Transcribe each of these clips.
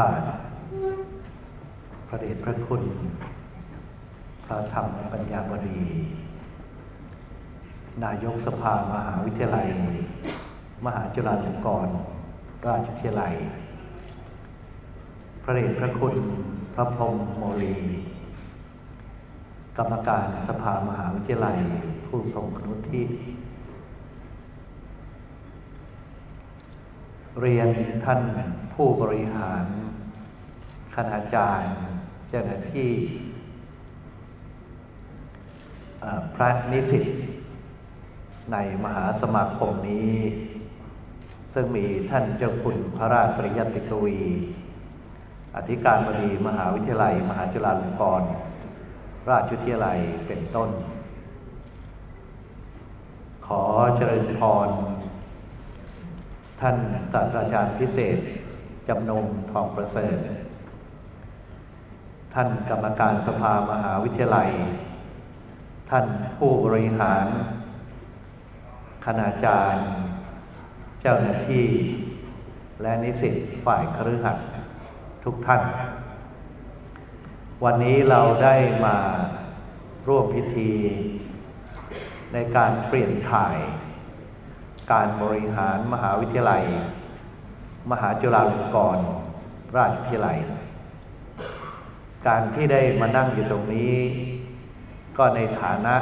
กาส พระเดชพระคุณ พระธรรมปัญญาบดี นายกสภามหาวิทยาลัย มหาจุฬาลงกรณราชวิทยาลัย พระเดชพระคุณ พระพรหมโมลี กรรมการสภามหาวิทยาลัย ผู้ทรงคุณวุฒิเรียนท่านผู้บริหาร คณาจารย์เจ้าหน้าที่พระนิสิตในมหาสมาคมนี้ ซึ่งมีท่านเจ้าคุณพระราชปริยัติกวี อธิการบดีมหาวิทยาลัย มหาจุฬาลงกรณราชวิทยาลัยเป็นต้น ขอเจริญพร ท่านศาสตราจารย์พิเศษ จำนงทองประเสริฐ ท่านกรรมการสภามหาวิทยาลัย ท่านผู้บริหาร คณาจารย์ เจ้าหน้าที่ และนิสิตฝ่ายครือขัดทุกท่าน วันนี้เราได้มาร่วมพิธี ในการเปลี่ยนถ่าย การบริหารมหาวิทยาลัย มหาจุฬาลงกรณราชวิทยาลัย การที่ได้มานั่งอยู่ตรงนี้ ก็ในฐานะ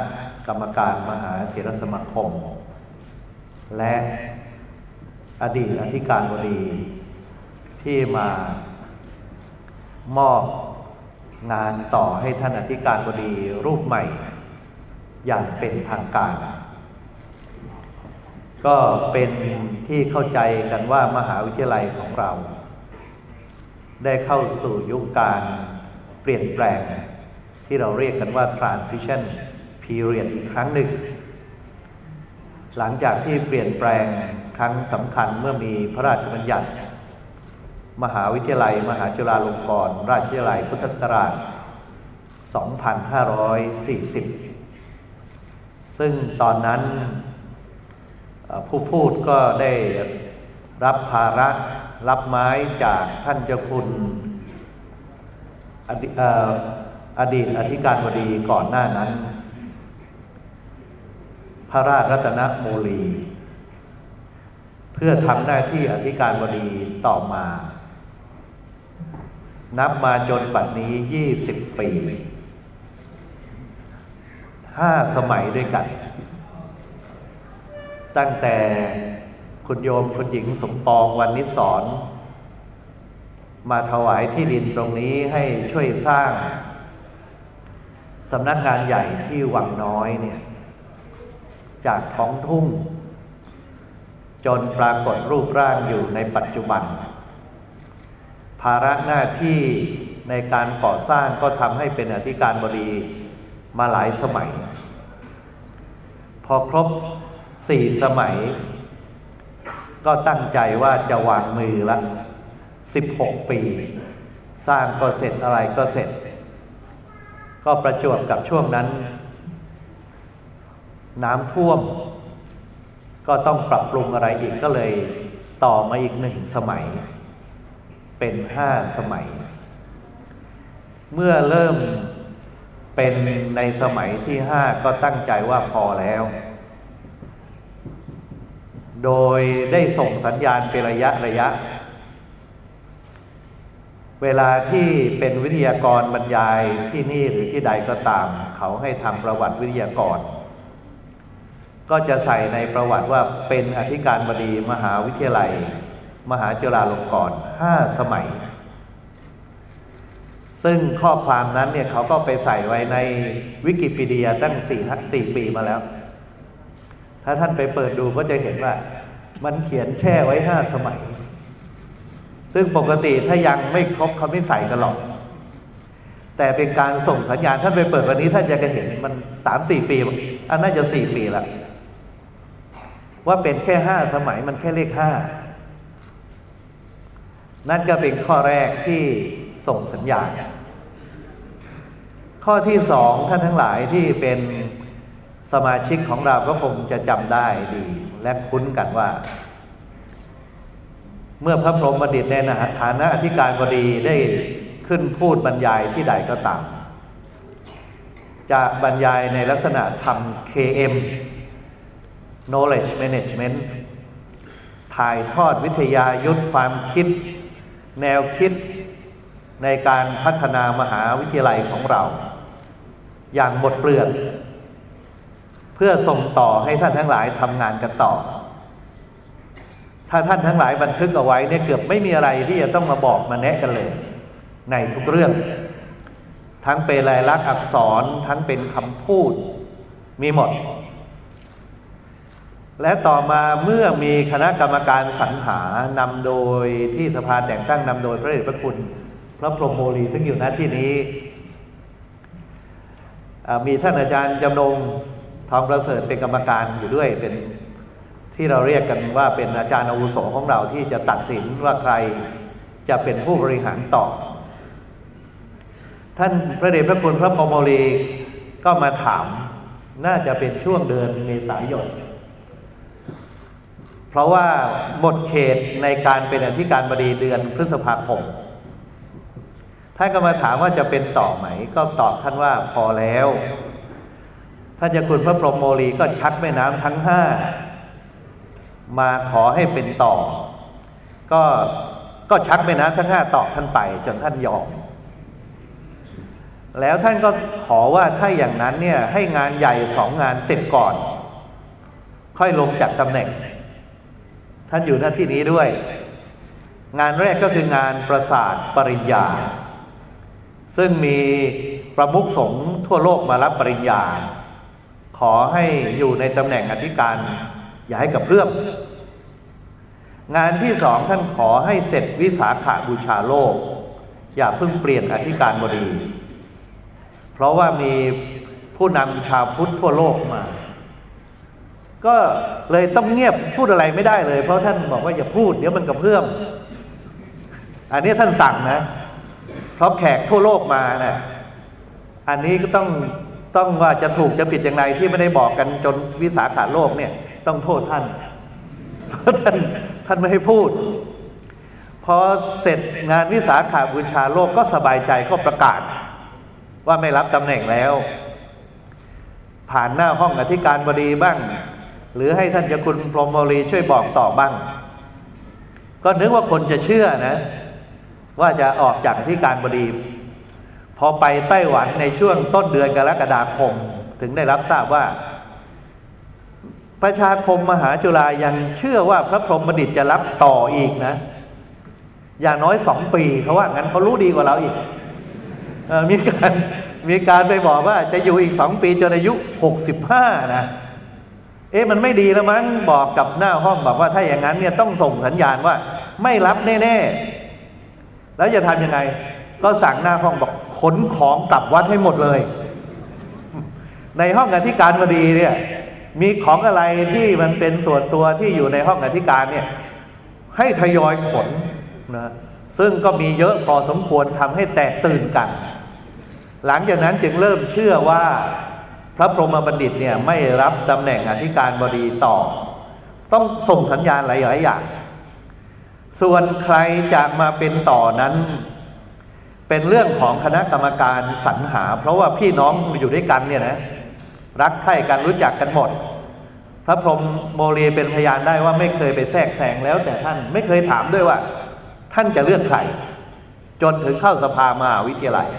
กรรมการมหาเถรสมาคม และอดีตอธิการบดีที่มามอบงานต่อให้ท่านอธิการบดีรูปใหม่ อย่างเป็นทางการ ก็เป็นที่เข้าใจกันว่ามหาวิทยาลัยของเรา ได้เข้าสู่ยุคการ ลี่ยนแปลง ที่เราเรียกกันว่า transition period อีกครั้งหนึ่ง หลังจากที่เปลี่ยนแปลงครั้งสำคัญเมื่อมีพระราชบัญญัติ มหาวิทยาลัย มหาจุฬาลงกรณราชวิทยาลัยพุทธศักราช 2540 ซึ่งตอนนั้นผู้พูดก็ได้รับภาระรับไม้จากท่านเจ้าคุณ อดีตอธิการบดีก่อนหน้านั้น พระราชรัตนโมลี เพื่อทำหน้าที่อธิการบดีต่อมา นับมาจนปัจนี้ยี่สิบปีห้าสมัยด้วยกัน ตั้งแต่คุณโยมคุณหญิงสมปองวันนิสอน มาถวายที่ดินตรงนี้ให้ช่วยสร้างสำนักงานใหญ่ที่วังน้อยเนี่ยจากท้องทุ่ง จนปรากฏรูปร่างอยู่ในปัจจุบัน ภาระหน้าที่ในการก่อสร้างก็ทำให้เป็นอธิการบดีมาหลายสมัย พอครบสี่สมัย ก็ตั้งใจว่าจะวางมือละ สิบหกปี สร้างก็เสร็จอะไรก็เสร็จ ก็ประจวบกับช่วงนั้น น้ำท่วม ก็ต้องปรับปรุงอะไรอีกก็เลยต่อมาอีกหนึ่งสมัย เป็นห้าสมัย เมื่อเริ่มเป็นในสมัยที่ห้าก็ตั้งใจว่าพอแล้ว โดยได้ส่งสัญญาณเป็นระยะระยะ เวลาที่เป็นวิทยากรบรรยายที่นี่หรือที่ใดก็ตาม เขาให้ทำประวัติวิทยากร ก็จะใส่ในประวัติว่าเป็นอธิการบดีมหาวิทยาลัย มหาจุฬาลงกรณ์ห้าสมัย ซึ่งข้อความนั้นเนี่ยเขาก็ไปใส่ไว้ในวิกิพีเดียตั้งสี่สี่ปีมาแล้ว ถ้าท่านไปเปิดดูก็จะเห็นว่า มันเขียนแช่ไว้ห้าสมัย ซึ่งปกติถ้ายังไม่ครบเขาไม่ใส่กันหรอก แต่เป็นการส่งสัญญาณท่านไปเปิดวันนี้ท่านจะเห็นมันสามสี่ปีอันน่าจะสี่ปีละว่าเป็นแค่ห้าสมัยมันแค่เลขห้านั่นก็เป็นข้อแรกที่ส่งสัญญาณ ข้อที่สองท่านทั้งหลายที่เป็นสมาชิกของเราก็คงจะจำได้ดี และคุ้นกันว่า เมื่อพระพรหมดิตในฐานะอธิการบดีได้ขึ้นพูดบรรยายที่ใดก็ตาม จะบรรยายในลักษณะทำ KM knowledge management ถ่ายทอดวิทยายุทธความคิด แนวคิดในการพัฒนามหาวิทยาลัยของเรา อย่างหมดเปลือก เพื่อส่งต่อให้ท่านทั้งหลายทำงานกันต่อ ถ้าท่านทั้งหลายบันทึกเอาไว้เนี่ยเกือบไม่มีอะไรที่จะต้องมาบอกมาแนะกันเลย ในทุกเรื่อง ทั้งเป็นลายลักษณ์อักษรทั้งเป็นคำพูดมีหมด และต่อมาเมื่อมีคณะกรรมการสรรหานำโดยที่สภาแต่งตั้งนำโดยพระเดชพระคุณ พระพรหมโมลีซึ่งอยู่หน้าที่นี้ มีท่านอาจารย์จำนงทองประเสริฐเป็นกรรมการอยู่ด้วยเป็น ที่เราเรียกกันว่าเป็นอาจารย์อาวุโสของเราที่จะตัดสินว่าใครจะเป็นผู้บริหารต่อ ท่านพระเดชพระคุณพระพรมโมลีก็มาถามน่าจะเป็นช่วงเดือนเมษายน เพราะว่าหมดเขตในการเป็นอธิการบดีเดือนพฤษภาคมท่านก็มาถามว่าจะเป็นต่อไหม ก็ตอบท่านว่าพอแล้วท่านจะคุณพระพรหมโมลีก็ชักแม่น้ำทั้งห้า มาขอให้เป็นต่อ ก็ก็ชักแม่น้ำทั้งห้าตอบท่านไปจนท่านยอม แล้วท่านก็ขอว่าถ้าอย่างนั้นเนี่ย ให้งานใหญ่สองงานเสร็จก่อน ค่อยลงจากตำแหน่ง ท่านอยู่หน้าที่นี้ด้วย งานแรกก็คืองานประสาทปริญญา ซึ่งมีประมุขสงฆ์ทั่วโลกมารับปริญญา ขอให้อยู่ในตำแหน่งอธิการ อย่าให้กับเพื่อมงานที่สองท่านขอให้เสร็จวิสาขาบูชาโลก อย่าเพิ่งเปลี่ยนอธิการบดี เพราะว่ามีผู้นำชาวพุทธทั่วโลกมา ก็เลยต้องเงียบพูดอะไรไม่ได้เลย เพราะท่านบอกว่าอย่าพูดเดี๋ยวมันกระเพื่อมอันนี้ท่านสั่งนะเพราะแขกทั่วโลกมานะ่ะอันนี้ก็ต้องต้องว่าจะถูกจะผิดอย่างไรที่ไม่ได้บอกกันจนวิสาขาโลกเนี่ย ต้องโทษท่านเพราะท่านท่านไม่ให้พูด พอเสร็จงานวิสาขาบูชาโลกก็สบายใจก็ประกาศ ว่าไม่รับตำแหน่งแล้ว ผ่านหน้าห้องอธิการบดีบ้าง หรือให้ท่านเจ้าคุณพรหมรีช่วยบอกต่อบ้าง ก็นึกว่าคนจะเชื่อนะ ว่าจะออกจากอธิการบดีพอไปไต้หวันในช่วงต้นเดือนกรกฎาคม ถึงได้รับทราบว่า ประชาคมมหาจุฬายังเชื่อว่าพระพรหมบดิตจะรับต่ออีกนะ อย่างน้อยสองปีเขาว่างั้นเขารู้ดีกว่าเราอีกอมีการมีการไปบอกว่าจะอยู่อีกสองปีจนอายุหกสิบห้านะเอ๊ะมันไม่ดีแล้วมั้งบอกกับหน้าห้องบอกว่าถ้าอย่างนั้นเนี่ยต้องส่งสัญญาณว่า ไม่รับแน่ๆ แล้วจะทำยังไง ก็สั่งหน้าห้องบอกขนของกลับวัดให้หมดเลย ในห้องอธิการบดีเนี่ย มีของอะไรที่มันเป็นส่วนตัวที่อยู่ในห้องอธิการเนี่ย ให้ทยอยขนนะซึ่งก็มีเยอะพอสมควรทำให้แตกตื่นกัน หลังจากนั้นจึงเริ่มเชื่อว่าพระพรหมบัณฑิตเนี่ยไม่รับตำแหน่งอธิการบดีต่อ ต้องส่งสัญญาณหลาย ๆ อย่าง ส่วนใครจะมาเป็นต่อนั้น เป็นเรื่องของคณะกรรมการสรรหา เพราะว่าพี่น้องอยู่ด้วยกันเนี่ยนะ รักใคร่กันรู้จักกันหมด พระพรหมโมลีเป็นพยานได้ว่าไม่เคยไปแทรกแซงแล้ว แต่ท่านไม่เคยถามด้วยว่า ท่านจะเลือกใครจนถึงเข้าสภามาวิทยาลัย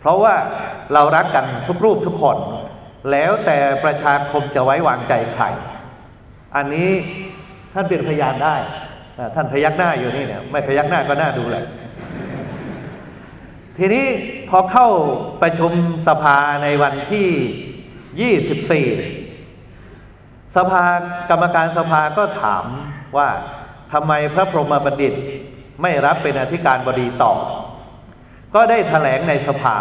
เพราะว่าเรารักกันทุกรูปทุกคน แล้วแต่ประชาคมจะไว้วางใจใคร อันนี้ท่านเป็นพยานได้ ท่านพยักหน้าอยู่นี่เนี่ยไม่พยักหน้าก็น่าดูเลยทีนี้พอเข้าประชุมสภาในวันที่ 24 สภากรรมการสภาก็ถามว่าทำไมพระพรหมบัณฑิตไม่รับเป็นอธิการบดีต่อ ก็ได้ถแถลงในสภา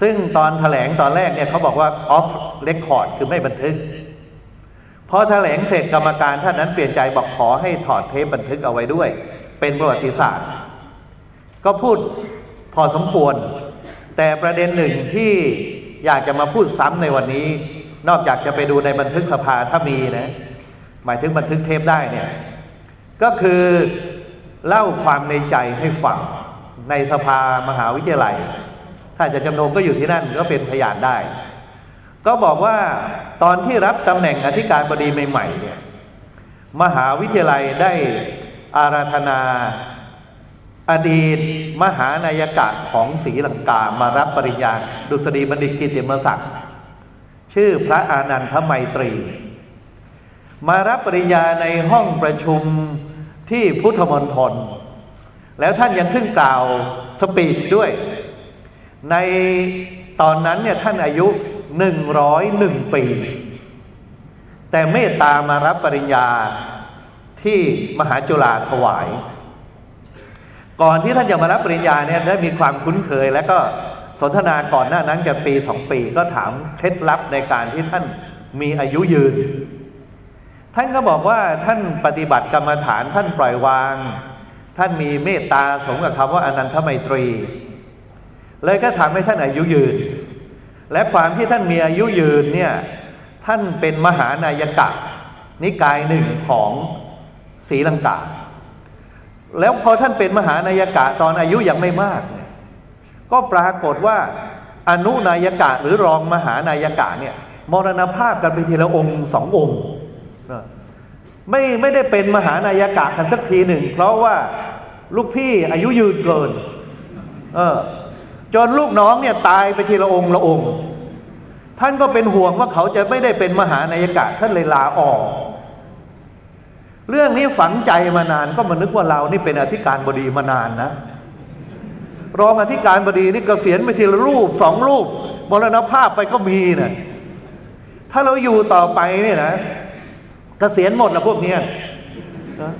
ซึ่งตอนถแถลงตอนแรกเนี่ยเขาบอกว่าออฟเรคคอร์ดคือไม่บันทึกพอถแถลงเสร็จกรรมการท่านนั้นเปลี่ยนใจบอกขอให้ถอดเทปบันทึกเอาไว้ด้วย เป็นประวัติศาสตร์ ก็พูดพอสมควร แต่ประเด็นหนึ่งที่ อยากจะมาพูดซ้ำในวันนี้ นอกจากจะไปดูในบันทึกสภาถ้ามีนะ หมายถึงบันทึกเทปได้เนี่ย ก็คือเล่าความในใจให้ฟังในสภามหาวิทยาลัย ถ้าจะจำนงก็อยู่ที่นั่นก็เป็นพยานได้ ก็บอกว่าตอนที่รับตำแหน่งอธิการบดีใหม่ ๆ เนี่ย มหาวิทยาลัยได้อาราธนา อดีตมหานายกาของศรีลังกามารับปริญญาดุษฎีบัณฑิตกิติมศักดิ์ชื่อพระอานันทไมตรี มารับปริญญาในห้องประชุมที่พุทธมณฑลแล้วท่านยังขึ้นกล่าวสปีชด้วย ในตอนนั้นเนี่ยท่านอายุหนึ่งร้อยหนึ่งปี แต่เมตตามารับปริญญาที่มหาจุฬาถวาย ก่อนที่ท่านจะมารับปริญญาเนี่ยได้มีความคุ้นเคย แล้วก็สนทนาก่อนหน้านั้นกันปีสองปีก็ถามเคล็ดลับในการที่ท่านมีอายุยืน ท่านก็บอกว่าท่านปฏิบัติกรรมฐานท่านปล่อยวาง ท่านมีเมตตาสมกับคำว่าอนันทไมตรี เลยก็ทำให้ท่านอายุยืน และความที่ท่านมีอายุยืนเนี่ยท่านเป็นมหานายกะ นิกายหนึ่งของศรีลังกา แล้วพอท่านเป็นมหานายกะตอนอายุยังไม่มากเนี่ยก็ปรากฏว่าอนุนายกะหรือรองมหานายกะเนี่ยมรณภาพกันไปทีละองค์สององค์ไม่ไม่ได้เป็นมหานายกะกันสักทีหนึ่ง เพราะว่าลูกพี่อายุยืนเกิน เออจนลูกน้องเนี่ยตายไปทีละองค์ละองค์ ท่านก็เป็นห่วงว่าเขาจะไม่ได้เป็นมหานายกะท่านเลยลาออก เรื่องนี้ฝังใจมานานก็มานึกว่าเรานี่เป็นอธิการบดีมานานนะ รองอธิการบดีนี่กเกษียณไปทีละรูปสองรูปมรณภาพไปก็มีนะถ้าเราอยู่ต่อไปเนี่ยนะกะเกษียณหมดแล้วพวกเนี้ย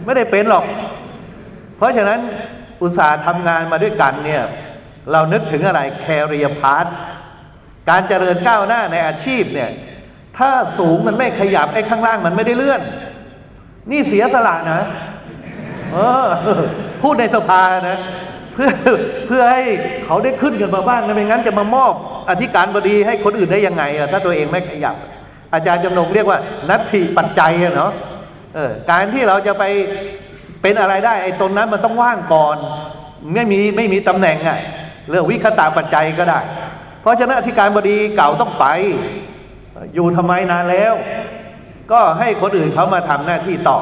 ไม่ได้เป็นหรอก เพราะฉะนั้นอุตสาห์ทำงานมาด้วยกันเนี่ย เรานึกถึงอะไรแคริยพาร์ทการเจริญก้าวหน้าในอาชีพเนี่ย ถ้าสูงมันไม่ขยับไอ้ข้างล่างมันไม่ได้เลื่อน นี่เสียสละนะเออพูดในสภานะเพื่อเพื่อให้เขาได้ขึ้นกันมาบ้างนะไม่งั้นจะมามอบอธิการบดีให้คนอื่นได้ยังไงล่ะถ้าตัวเองไม่ขยับ อาจารย์จำนงเรียกว่า นัตถิปัจจัยเนาะเออการที่เราจะไปเป็นอะไรได้ไอ้ตรงนั้นมันต้องว่างก่อนไม่มีไม่มีตำแหน่งอะ่ะเรื่องวิคตาปัจจัยก็ได้ เพราะฉะนั้นอธิการบดีเก่าต้องไป อยู่ทำไมนานแล้ว ก็ให้คนอื่นเขามาทำหน้าที่ต่อ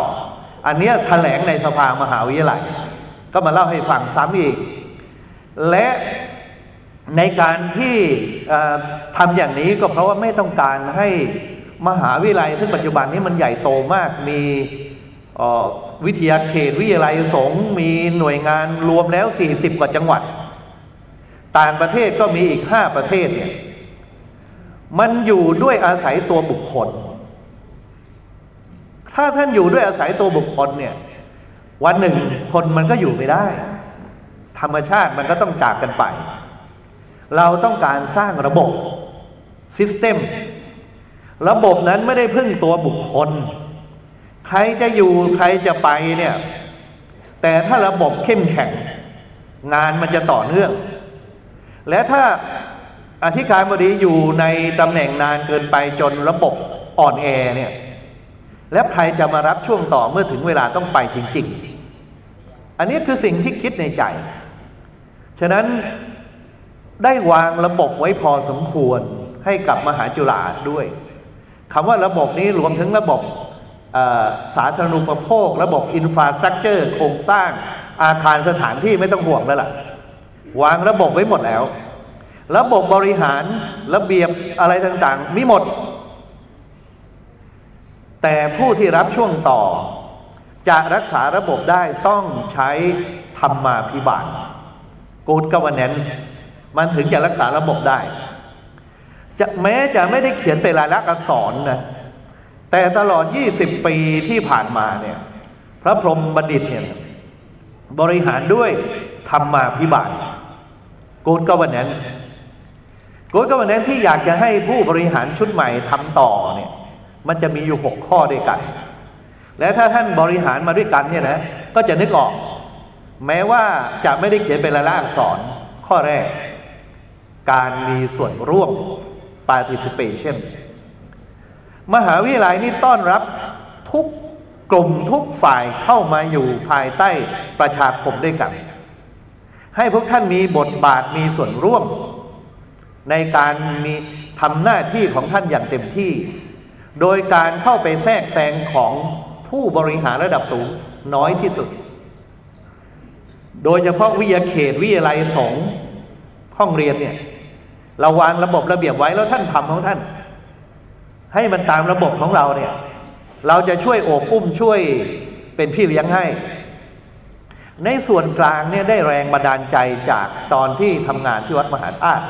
อันนี้แถลงในสภามหาวิทยาลัย ก็มาเล่าให้ฟังซ้ำอีก และในการที่ทำอย่างนี้ก็เพราะว่าไม่ต้องการให้มหาวิทยาลัย ซึ่งปัจจุบันนี้มันใหญ่โตมากมีวิทยาเขตวิทยาลัยสงฆ์มีหน่วยงานรวมแล้ว 40 กว่าจังหวัด ต่างประเทศก็มีอีกห้าประเทศเนี่ยมันอยู่ด้วยอาศัยตัวบุคคล ถ้าท่านอยู่ด้วยอาศัยตัวบุคคลเนี่ย วันหนึ่งคนมันก็อยู่ไม่ได้ ธรรมชาติมันก็ต้องจากกันไป เราต้องการสร้างระบบซิสเต็มระบบนั้นไม่ได้พึ่งตัวบุคคล ใครจะอยู่ใครจะไปเนี่ย แต่ถ้าระบบเข้มแข็ง งานมันจะต่อเนื่อง และถ้าอธิการบดีอยู่ในตำแหน่งนานเกินไปจนระบบอ่อนแอเนี่ย แล้วใครจะมารับช่วงต่อเมื่อถึงเวลาต้องไปจริง ๆ อันนี้คือสิ่งที่คิดในใจ ฉะนั้นได้วางระบบไว้พอสมควรให้กับมหาจุฬาด้วยคำว่าระบบนี้รวมถึงระบบสาธารณูปโภค ระบบอินฟราสตรักเจอร์โครงสร้างอาคารสถานที่ไม่ต้องห่วงแล้วล่ะ วางระบบไว้หมดแล้ว ระบบบริหารระเบียบอะไรต่างๆ มีหมด แต่ผู้ที่รับช่วงต่อ จะรักษาระบบได้ต้องใช้ธรรมาภิบาล good governance มันถึงจะรักษาระบบได้ จะแม้จะไม่ได้เขียนเป็นลายลักษณ์อักษรนะแต่ตลอด 20 ปีที่ผ่านมาเนี่ย พระพรหมบัณฑิตเนี่ยบริหารด้วยธรรมาพิบาล Good Governance Good Governance ที่อยากจะให้ผู้บริหารชุดใหม่ทำต่อเนี่ย มันจะมีอยู่หกข้อด้วยกัน และถ้าท่านบริหารมาด้วยกันเนี่ยนะก็จะนึกออก แม้ว่าจะไม่ได้เขียนเป็นลายลักษณ์อักษรข้อแรก การมีส่วนร่วม participation มหาวิทยาลัยนี่ต้อนรับทุกกลุ่มทุกฝ่ายเข้ามาอยู่ภายใต้ประชาคมด้วยกัน ให้พวกท่านมีบทบาทมีส่วนร่วม ในการมีทำหน้าที่ของท่านอย่างเต็มที่ โดยการเข้าไปแทรกแซงของผู้บริหารระดับสูงน้อยที่สุด โดยเฉพาะวิทยาเขตวิทยาลัยสงห้องเรียนเนี่ยเราวางระบบระเบียบไว้แล้วท่านทำของท่าน ให้มันตามระบบของเราเนี่ย เราจะช่วยโอบอุ้มช่วยเป็นพี่เลี้ยงให้ ในส่วนกลางเนี่ยได้แรงบันดาลใจจากตอนที่ทำงานที่วัดมหาธาตุ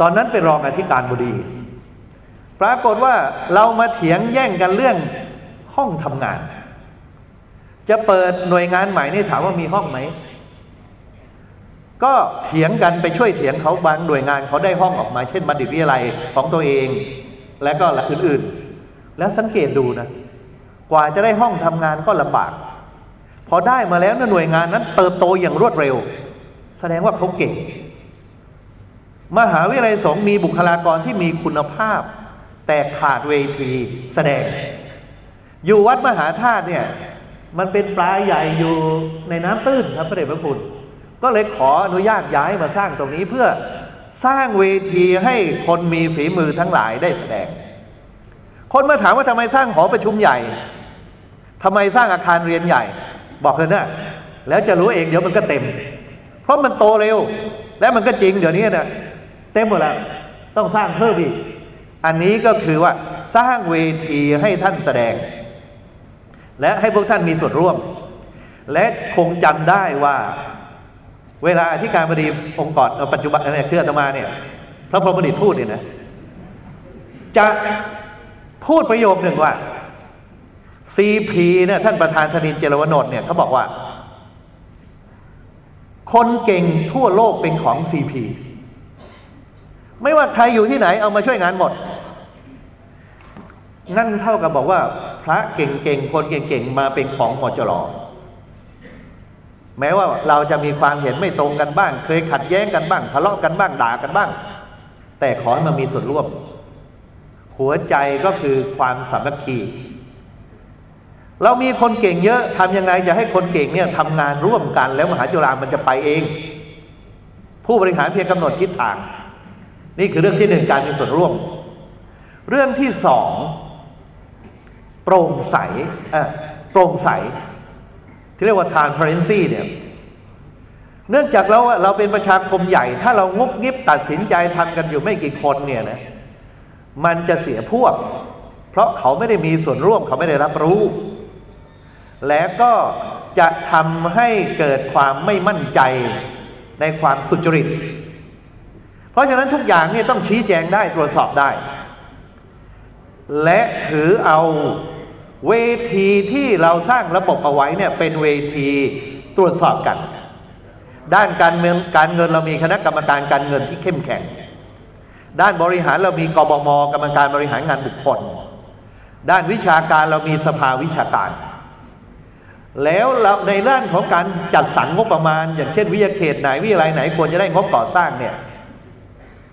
ตอนนั้นเป็นรองอธิการบดี ปรากฏว่าเรามาเถียงแย่งกันเรื่องห้องทำงาน จะเปิดหน่วยงานใหม่นี่ถามว่ามีห้องไหมก็เถียงกันไปช่วยเถียงเขาบางหน่วยงานเขาได้ห้องออกมา เช่นบัณฑิตวิทยาลัยของตัวเอง และก็อื่นๆ แล้วสังเกตดูนะ กว่าจะได้ห้องทำงานก็ลำบาก พอได้มาแล้วหน่วยงานนั้น เติบโตอย่างรวดเร็ว แสดงว่าเขาเก่ง มหาวิทยาลัยสงฆ์มีบุคลากรที่มีคุณภาพ แต่ขาดเวทีแสดง อยู่วัดมหาธาตุเนี่ย มันเป็นปลาใหญ่อยู่ในน้ำตื้นครับพระเดชพระคุณก็เลยขออนุญาตย้ายมาสร้างตรงนี้เพื่อสร้างเวทีให้คนมีฝีมือทั้งหลายได้แสดง คนมาถามว่าทำไมสร้างหอประชุมใหญ่ทำไมสร้างอาคารเรียนใหญ่ บอกเลยนะแล้วจะรู้เองเดี๋ยวมันก็เต็ม เพราะมันโตเร็ว และมันก็จริงเดี๋ยวนี้นะเต็มหมดแล้วต้องสร้างเพิ่มอีก อันนี้ก็คือว่าสร้างเวทีให้ท่านแสดง และให้พวกท่านมีส่วนร่วม และคงจำได้ว่า เวลาอธิการบดีองค์กรปัจจุบันเนี่ยเคืออาตมาเนี่ยพระพรหมดิตพูดเนี่ยนะจะพูดประโยคหนึ่งว่าซีพีเนี่ยท่านประธานธนินเจรวนนท์เนี่ยเขาบอกว่า คนเก่งทั่วโลกเป็นของซีพี ไม่ว่าใครอยู่ที่ไหนเอามาช่วยงานหมด นั่นเท่ากับบอกว่า พระเก่งๆ คนเก่งๆ มาเป็นของมจรแม้ว่าเราจะมีความเห็นไม่ตรงกันบ้าง เคยขัดแย้งกันบ้าง ทะเลาะกันบ้างด่ากันบ้าง แต่ขอให้มันมีส่วนร่วม หัวใจก็คือความสามัคคี เรามีคนเก่งเยอะทำยังไงจะให้คนเก่งเนี่ยทำงานร่วมกันแล้วมหาจุฬามันจะไปเอง ผู้บริหารเพียงกำหนดทิศทาง นี่คือเรื่องที่หนึ่งการมีส่วนร่วม เรื่องที่สองโปร่งใสโปร่งใส ที่เรียกว่า transparency เนี่ยเนื่องจากเราเราเป็นประชาคมใหญ่ ถ้าเรางุบงิบตัดสินใจทำกันอยู่ไม่กี่คนเนี่ยนะมันจะเสียพวก เพราะเขาไม่ได้มีส่วนร่วมเขาไม่ได้รับรู้ และก็จะทำให้เกิดความไม่มั่นใจในความสุจริต เพราะฉะนั้นทุกอย่างเนี่ยต้องชี้แจงได้ตรวจสอบได้ และถือเอาเวทีที่เราสร้างระบบเอาไว้เนี่ยเป็นเวทีตรวจสอบกัน ด้านการเงินการเงินเรามีคณะกรรมการการเงินที่เข้มแข็ง ด้านบริหารเรามีกบมกรรมการบริหารงานบุคคล ด้านวิชาการเรามีสภาวิชาการ แล้วเราในด้านของการจัดสรรงบประมาณ อย่างเช่นวิทยาเขตไหนวิทยาลัยไหนควรจะได้งบก่อสร้างเนี่ย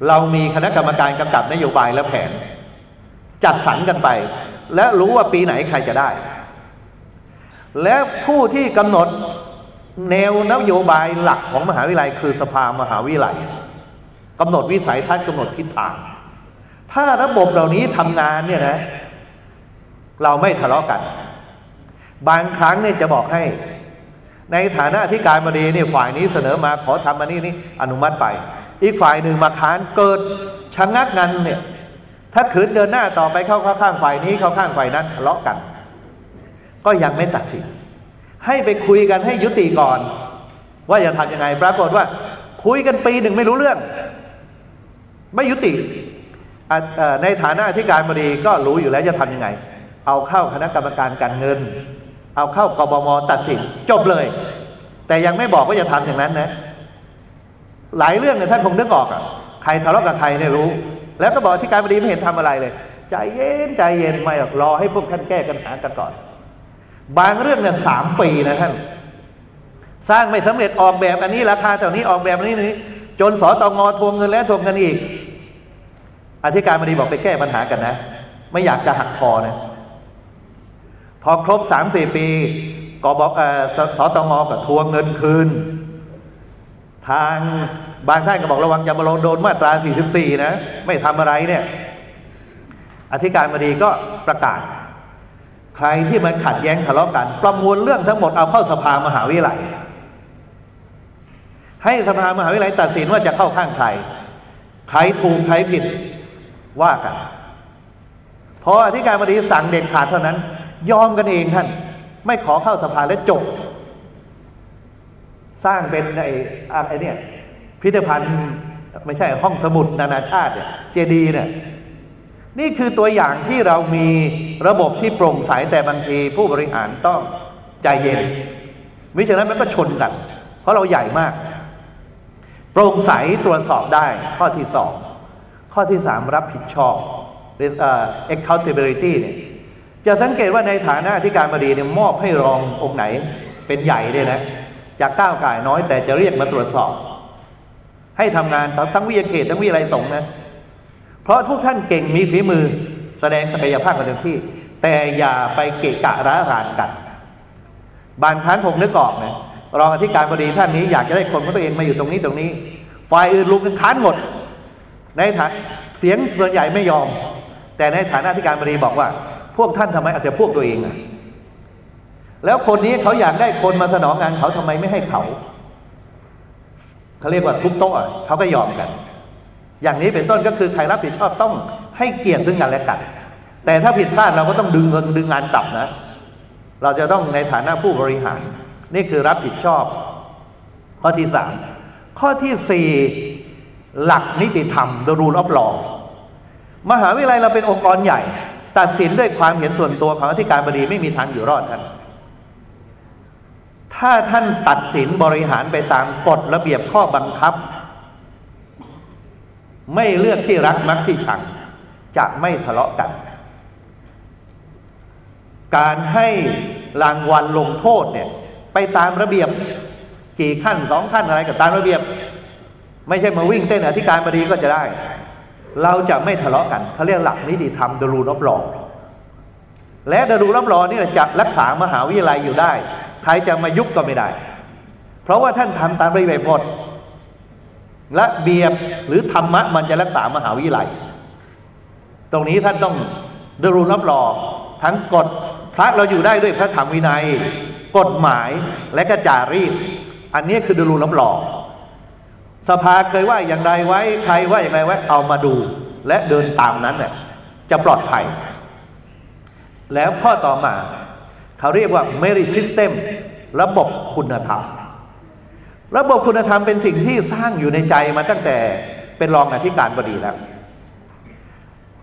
เรามีคณะกรรมการกำกับนโยบายและแผน จัดสรรกันไป และรู้ว่าปีไหนใครจะได้ และผู้ที่กำหนดแนวนโยบายหลักของมหาวิทยาลัย คือสภามหาวิทยาลัยกำหนดวิสัยทัศน์กำหนดทิศทาง ถ้าระบบเหล่านี้ทำงานเนี่ยนะ เราไม่ทะเลาะกัน บางครั้งเนี่ยจะบอกให้ ในฐานะที่การบดีเนี่ยฝ่ายนี้เสนอมาขอทำมานี่นี่อนุมัติไป อีกฝ่ายหนึ่งมาค้านเกิดชะงักงันเนี่ยถ้าขืนเดินหน้าต่อไปเข้าข้างฝ่ายนี้เข้าข้างฝ่ายนั้นทะเลาะกัน ก็ยังไม่ตัดสิน ให้ไปคุยกันให้ยุติก่อน ว่าจะทำยังไง ปรากฏว่า คุยกันปีหนึ่งไม่รู้เรื่อง ไม่ยุติในฐานะที่การบดีก็รู้อยู่แล้วจะทำยังไง เอาเข้าคณะกรรมการการเงิน เอาเข้ากบมตัดสินจบเลย แต่ยังไม่บอกว่าจะทำอย่างนั้นนะ หลายเรื่องเนี่ยท่านคงนึกออกอะใครทะเลาะกับใครเนี่ยรู้ แล้วก็บอกที่การบดีไม่เห็นทำอะไรเลย ใจเย็นใจเย็นไม่หรอกรอให้พวกท่านแก้ปัญหากันก่อน บางเรื่องเนี่ยสามปีนะท่าน สร้างไม่สำเร็จออกแบบอันนี้ราคาเท่านี้ออกแบบนี้นี้ จนสอตองอทวงเงินแล้วทวงเงินอีก อธิการบดีบอกไปแก้ปัญหากันนะ ไม่อยากจะหักคอนะพอครบสามสี่ปีกบอกสตงก็ทวงเงินคืน ทางบางท่านก็บอกระวังจะมาลงโดนมาตรา 44 นะ ไม่ทำอะไรเนี่ย อธิการบดีก็ประกาศ ใครที่มันขัดแย้งทะเลาะกัน ประมวลเรื่องทั้งหมดเอาเข้าสภามหาวิทยาลัย ให้สภามหาวิทยาลัยตัดสินว่าจะเข้าข้างใคร ใครถูกใครผิดว่ากันพออธิการบดีสั่งเด็ดขาดเท่านั้น ยอมกันเองท่าน ไม่ขอเข้าสภาและจบ สร้างเป็นไอ้ไอ้นี่พิพิธภัณฑ์ไม่ใช่ห้องสมุดนานาชาติเนี่ยเจดีเนี่ยนี่คือตัวอย่างที่เรามีระบบที่โปร่งใสแต่บางทีผู้บริหารต้องใจเย็นมิฉะนั้นมันก็ชนกัน เพราะเราใหญ่มาก โปร่งใสตรวจสอบได้ข้อที่สองข้อที่สามรับผิดชอบ accountability เนี่ยจะสังเกตว่าในฐานะที่การบดีเนี่ยมอบให้รององค์ไหนเป็นใหญ่เลยนะ จากก้าวไก่น้อย แต่จะเรียกมาตรวจสอบ ให้ทำงานทั้งวิทยาเขตทั้งวิทยาลัยสงฆ์นะ เพราะทุกท่านเก่งมีฝีมือแสดงศักยภาพกันเต็มที่ แต่อย่าไปเกะกะร้ารานกันบางครั้งผมนึกออกนะรองอธิการบดีท่านนี้อยากจะได้คนของตัวเองมาอยู่ตรงนี้ตรงนี้ฝ่ายอื่นลุกกันค้านหมด ในฐานเสียงส่วนใหญ่ไม่ยอม แต่ในฐานะที่การบดีบอกว่า พวกท่านทำไมอาจจะพวกตัวเองอะ แล้วคนนี้เขาอยากได้คนมาสนองงานเขาทำไมไม่ให้เขาเขาเรียกว่าทุบโต๊ะเขาก็ยอมกัน อย่างนี้เป็นต้นก็คือใครรับผิดชอบต้องให้เกียรติซึ่งกันและกัน แต่ถ้าผิดพลาดเราก็ต้องดึงดึงงานกลับนะ เราจะต้องในฐานะผู้บริหาร นี่คือรับผิดชอบ ข้อที่สามข้อที่สี่หลักนิติธรรม the rule of law มหาวิทยาลัยเราเป็นองค์กรใหญ่ ตัดสินด้วยความเห็นส่วนตัวของอธิการบดีไม่มีทางอยู่รอดท่าน ถ้าท่านตัดสินบริหารไปตามกฎระเบียบข้อบังคับ ไม่เลือกที่รักมักที่ชัง จะไม่ทะเลาะกัน การให้รางวัลลงโทษเนี่ย ไปตามระเบียบ กี่ขั้นสองขั้นอะไรก็ตามระเบียบ ไม่ใช่มาวิ่งเต้นอธิการบดีก็จะได้ เราจะไม่ทะเลาะกันเขาเรียกหลักนิติธรรมดรูนอบลองและดรูนอบลองนี่จะรักษามหาวิทยาลัยอยู่ได้ ใครจะมายุบก็ไม่ได้ เพราะว่าท่านทำตามระเบียบหมดและเบียบหรือธรรมะมันจะรักษามหาวิทยาลัย ตรงนี้ท่านต้องดรูรับรองทั้งกฎพระเราอยู่ได้ด้วยพระธรรมวินัย กฎหมายและกระจารีบอันนี้คือดรูรับรองสภาเคยว่าอย่างไรไว้ ใครว่าอย่างไรไว้ เอามาดูและเดินตามนั้นเนี่ยจะปลอดภัย แล้วข้อต่อมา เขาเรียกว่า merit system ระบบคุณธรรม ระบบคุณธรรมเป็นสิ่งที่สร้างอยู่ในใจมาตั้งแต่เป็นรองอธิการบดีแล้ว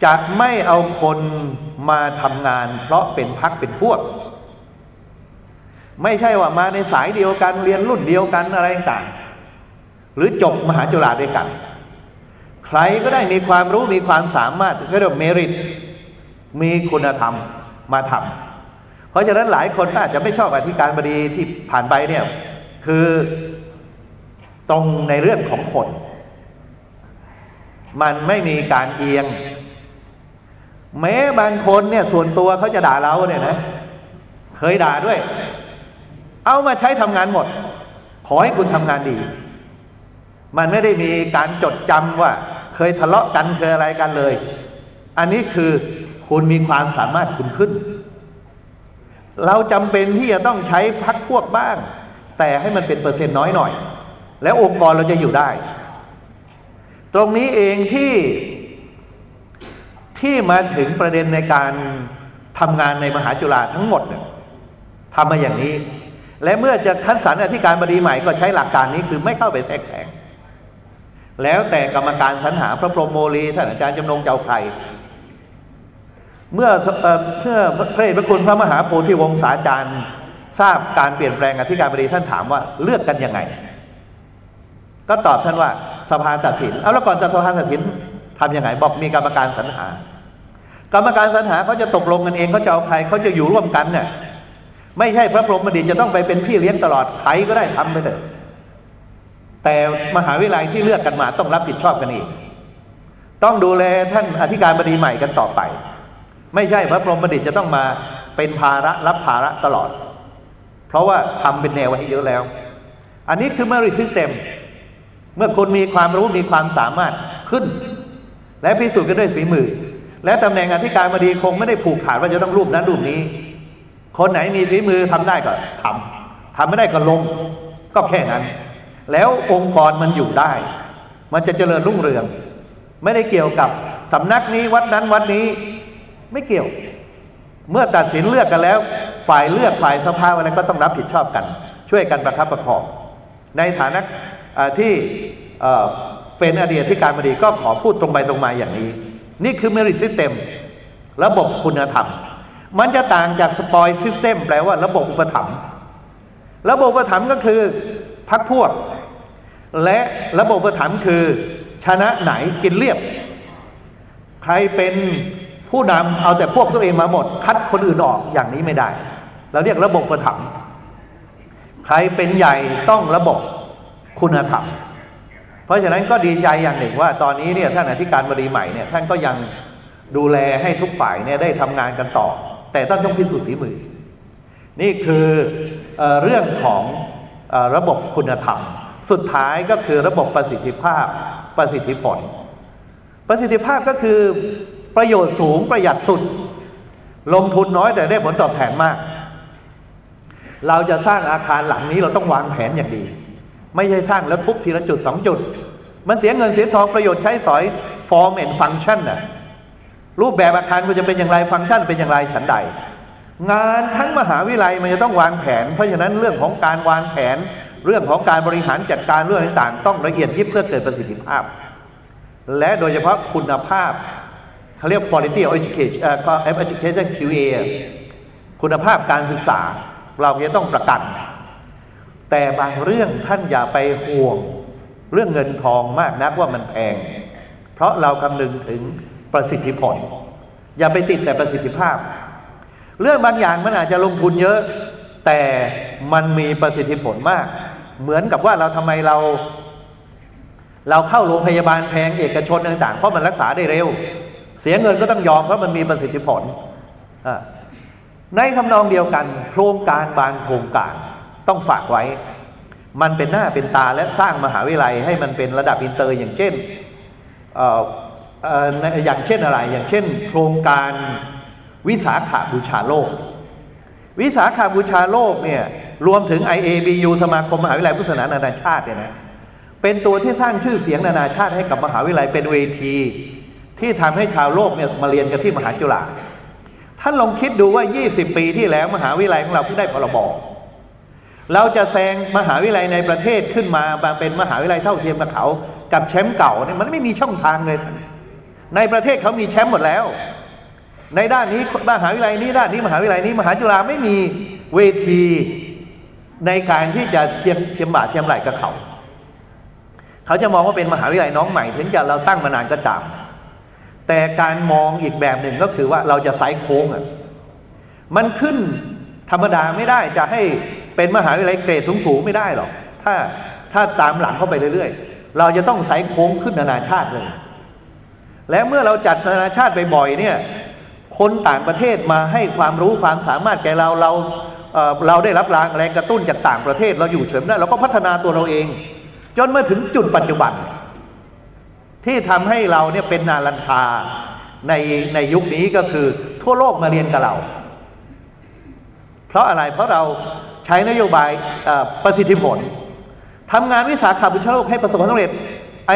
จะไม่เอาคนมาทำงาน เพราะเป็นพักเป็นพวก ไม่ใช่ว่ามาในสายเดียวกันเรียนรุ่นเดียวกันอะไรต่างหรือจบมหาจุฬาด้วยกัน ใครก็ได้มีความรู้มีความสามารถก็เรียกเมริตมีคุณธรรมมาทำ ราะฉะนั้นหลายคนอาจจะไม่ชอบอธิการบดีที่ผ่านไปเนี่ย คือตรงในเรื่องของคน มันไม่มีการเอียง แม้บางคนเนี่ยส่วนตัวเขาจะด่าเราเนี่ยนะ เคยด่าด้วย เอามาใช้ทำงานหมด ขอให้คุณทำงานดี มันไม่ได้มีการจดจำว่า เคยทะเลาะกันเคยอะไรกันเลย อันนี้คือคุณมีความสามารถคุณขึ้น เราจำเป็นที่จะต้องใช้พักพวกบ้าง แต่ให้มันเป็นเปอร์เซ็นต์น้อยหน่อย แล้วองค์กรเราจะอยู่ได้ ตรงนี้เองที่ที่มาถึงประเด็นในการทำงานในมหาจุฬาทั้งหมดเนี่ยทำมาอย่างนี้ และเมื่อจะคัดสรรอธิการบดีใหม่ก็ใช้หลักการนี้คือไม่เข้าไปแทรกแซงแล้วแต่กรรมการสรรหาพระพรหมโมลีท่านอาจารย์จำนงเจ้าใคร เมื่อเพื่อพระเดชพระคุณพระมหาโพธิวงศาจารย์ ทราบการเปลี่ยนแปลงอธิการบดีท่านถามว่าเลือกกันยังไง ก็ตอบท่านว่าสภาตัดสินเอาแล้วก่อนจะสภาตัดสินทํำยังไงบอกมีกรรมการสรรหากรรมการสรรหาเขาจะตกลงกันเองเขาจะเอาใครเขาจะอยู่ร่วมกันเนี่ยไม่ใช่พระพรหมดิตจะต้องไปเป็นพี่เลี้ยงตลอดใครก็ได้ทำไปเถอะแต่มหาวิทยาลัยที่เลือกกันมาต้องรับผิดชอบกันเองต้องดูแลท่านอธิการบดีใหม่กันต่อไป ไม่ใช่พระพรหมบัณฑิตจะต้องมาเป็นภาระรับภาระตลอด เพราะว่าทำเป็นแนวไว้ให้เยอะแล้ว อันนี้คือ merit system เมื่อคนมีความรู้มีความสามารถขึ้น และพิสูจน์กันด้วยฝีมือ และตำแหน่งอธิการบดีคงไม่ได้ผูกขาดว่าจะต้องรูปนั้นรูปนี้ คนไหนมีฝีมือทำได้ก็ทำทำไม่ได้ก็ลง ก็แค่นั้น แล้วองค์กรมันอยู่ได้ มันจะเจริญรุ่งเรือง ไม่ได้เกี่ยวกับสำนักนี้วัดนั้นวัดนี้ ไม่เกี่ยว เมื่อตัดสินเลือกกันแล้ว ฝ่ายเลือกฝ่ายสภาอะไรก็ต้องรับผิดชอบกัน ช่วยกันประคับประคอง ในฐานะที่เป็นอดีตที่การบดีก็ขอพูดตรงไปตรงมาอย่างนี้ นี่คือ merit system ระบบคุณธรรม มันจะต่างจาก spoil system แปลว่าระบบอุปถัมภ์ระบบอุปถัมภ์ก็คือพักพวก และระบบอุปถัมภ์คือชนะไหนกินเรียบ ใครเป็น ผู้นำเอาแต่พวกตัวเองมาหมด คัดคนอื่นออกอย่างนี้ไม่ได้ เราเรียกระบบอุปถัมใครเป็นใหญ่ต้องระบบคุณธรรม เพราะฉะนั้นก็ดีใจอย่างหนึ่งว่า ตอนนี้เนี่ยท่านอธิการบดีใหม่เนี่ยท่านก็ยังดูแลให้ทุกฝ่ายเนี่ยได้ทำงานกันต่อ แต่ต้องต้องพิสูจน์ฝีมือ นี่คือเอเรื่องของอระบบคุณธรรม สุดท้ายก็คือระบบประสิทธิภาพประสิทธิผล ประสิทธิภาพก็คือ ประโยชน์สูงประหยัดสุด ลงทุนน้อยแต่ได้ผลตอบแทนมาก เราจะสร้างอาคารหลังนี้เราต้องวางแผนอย่างดี ไม่ใช่สร้างแล้วทุบทีละจุดสองจุด มันเสียเงินเสียทองประโยชน์ใช้สอย form and function น่ะรูปแบบอาคารมันจะเป็นอย่างไรฟังก์ชันเป็นอย่างไรฉันใด งานทั้งมหาวิทยาลัยมันจะต้องวางแผน เพราะฉะนั้นเรื่องของการวางแผน เรื่องของการบริหารจัดการเรื่องต่างๆ ต้องละเอียดยิบเพื่อเกิดประสิทธิภาพ และโดยเฉพาะคุณภาพ เขาเรียก quality of education education QA คุณภาพการศึกษาเราจะต้องประกัน แต่บางเรื่องท่านอย่าไปห่วง เรื่องเงินทองมากนักว่ามันแพง เพราะเราคำนึงถึงประสิทธิผล อย่าไปติดแต่ประสิทธิภาพ เรื่องบางอย่างมันอาจจะลงทุนเยอะ แต่มันมีประสิทธิผลมาก เหมือนกับว่าเราทำไมเรา เราเข้าโรงพยาบาลแพงเอกชนต่างๆเพราะมันรักษาได้เร็ว เสียเงินก็ต้องยอมเพราะมันมีประสิทธิผล ในทำนองเดียวกัน โครงการบางโครงการต้องฝากไว้ มันเป็นหน้าเป็นตาและสร้างมหาวิทยาลัยให้มันเป็นระดับอินเตอร์อย่างเช่นอย่างเช่นอะไร อย่างเช่น โครงการวิสาขาบูชาโลก วิสาขาบูชาโลกเนี่ยรวมถึง IABU สมาคมมหาวิทยาลัยพุทธศาสนานานาชาติเนี่ยนะเป็นตัวที่สร้างชื่อเสียงนานาชาติให้กับมหาวิทยาลัยเป็นเวที ที่ทำให้ชาวโลกเนี่ยมาเรียนกันที่มหาจุฬาท่านลองคิดดูว่า 20 ปีที่แล้วมหาวิทยาลัยของเราเพิ่งได้พรบเราจะแซงมหาวิทยาลัยในประเทศขึ้นมามาเป็นมหาวิทยาลัยเท่าเทียมกับเขา กับแชมป์เก่าเนี่ยมันไม่มีช่องทางเลย ในประเทศเขามีแชมป์หมดแล้ว ในด้านนี้มหาวิทยาลัยนี้ด้านนี้มหาวิทยาลัยนี้มหาจุฬาไม่มีเวทีในการที่จะเทียมเทียมบาทเทียมไหลกับเขา เขาจะมองว่าเป็นมหาวิทยาลัยน้องใหม่ ถึงจะเราตั้งมานานก็จำ แต่การมองอีกแบบหนึ่งก็คือว่าเราจะไซโค้งอะมันขึ้นธรรมดาไม่ได้จะให้เป็นมหาวิทยาลัยเกรดสูงๆไม่ได้หรอก ถ้าถ้าตามหลังเข้าไปเรื่อยๆ เราจะต้องใส่โค้งขึ้นนานาชาติเลย และเมื่อเราจัดนานาชาติไปบ่อยเนี่ย คนต่างประเทศมาให้ความรู้ความสามารถแก่เราเราเราได้รับแรงกระตุ้นจากต่างประเทศ เราอยู่เฉยไม่ได้เราก็พัฒนาตัวเราเอง จนมาถึงจุดปัจจุบัน ที่ทำให้เราเนี่ยเป็นนาลันทาในในยุคนี้ก็คือทั่วโลกมาเรียนกับเรา เพราะอะไรเพราะเราใช้นโยบายประสิทธิผลทำงานวิสาขาบุชโลกให้ประสบความสำเร็จ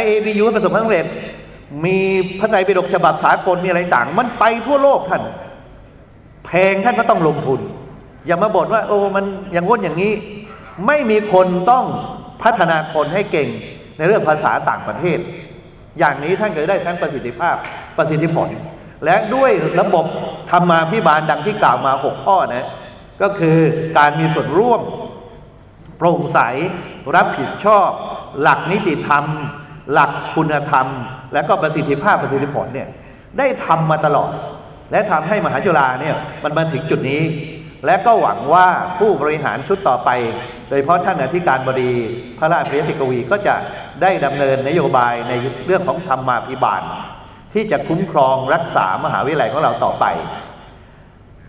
IABU ให้ประสบความสำเร็จ มีพระไตรปิฎกฉบับสากลมีอะไรต่าง มันไปทั่วโลกท่านแพงท่านก็ต้องลงทุน อย่ามาบ่นว่า โอ้มันอย่างง้นอย่างนี้ ไม่มีคนต้องพัฒนาคนให้เก่งในเรื่องภาษาต่างประเทศ อย่างนี้ท่านก็ได้ทั้งประสิทธิภาพประสิทธิผล และด้วยระบบธรรมาพิบาลดังที่กล่าวมาหกข้อนะ ก็คือการมีส่วนร่วม โปร่งใส รับผิดชอบ หลักนิติธรรม หลักคุณธรรม และก็ประสิทธิภาพประสิทธิผลเนี่ยได้ทำมาตลอด และทำให้มหาจุฬาเนี่ยมันมาถึงจุดนี้ และก็หวังว่าผู้บริหารชุดต่อไป โดยเพราะท่านอธิการบดีพระราชพิธิกวีก็จะได้ดำเนินนโยบายในเรื่องของธรรมาภิบาล ที่จะคุ้มครองรักษามหาวิทยาลัยของเราต่อไป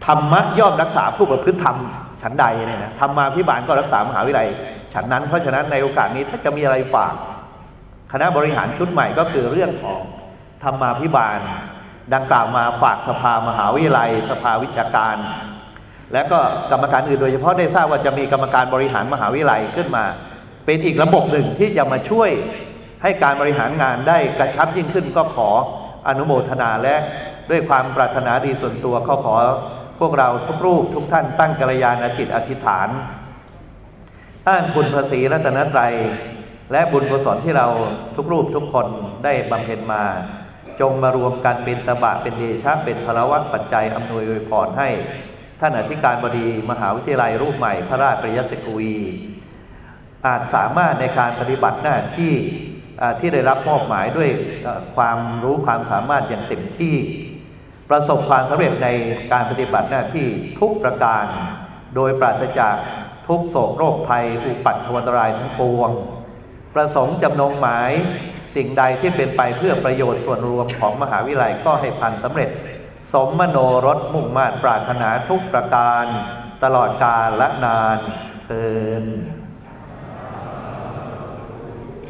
ธรรมะย่อมรักษาผู้ประพฤติธรรมฉันใดเนี่ยนะธรรมาพิบาลก็รักษามหาวิทยาลัยฉันนั้น เพราะฉะนั้นในโอกาสนี้ถ้าจะมีอะไรฝากคณะบริหารชุดใหม่ก็คือเรื่องของธรรมาพิบาล ดังกล่าวมาฝากสภามหาวิทยาลัย สภาวิชาการ และก็กรรมการอื่นโดยเฉพาะได้ทราบว่าจะมีกรรมการบริหารมหาวิทยาลัยขึ้นมา เป็นอีกระบบหนึ่งที่จะมาช่วยให้การบริหารงานได้กระชับยิ่งขึ้นก็ขออนุโมทนาและด้วยความปรารถนาดีส่วนตัวเขาขอพวกเราทุกรูปทุกท่านตั้งกัลยาณจิตอธิษฐานอ้างบุญภาษีรัตนตรัย และบุญกุศลที่เราทุกรูปทุกคนได้บำเพ็ญมา จงมารวมกันเป็นตบะเป็นเดชะเป็นพลวัตปัจจัยอำนวยอวยพรให้ ท่านอธิการบดีมหาวิทยาลัยรูปใหม่พระราชปริยัติกุวี อาจสามารถในการปฏิบัติหน้าที่ที่ได้รับมอบหมายด้วยความรู้ความสามารถอย่างเต็มที่ ประสบความสำเร็จในการปฏิบัติหน้าที่ทุกประการ โดยปราศจากทุกโศกโรคภัย อุปัตถวันตรายทั้งปวง ประสงค์จำนงหมายสิ่งใดที่เป็นไปเพื่อประโยชน์ส่วนรวมของมหาวิทยาลัยก็ให้พันสำเร็จ สมมโนรสมุ่งมา่ปรารถนาทุกประการ ตลอดกาลและนานเทิน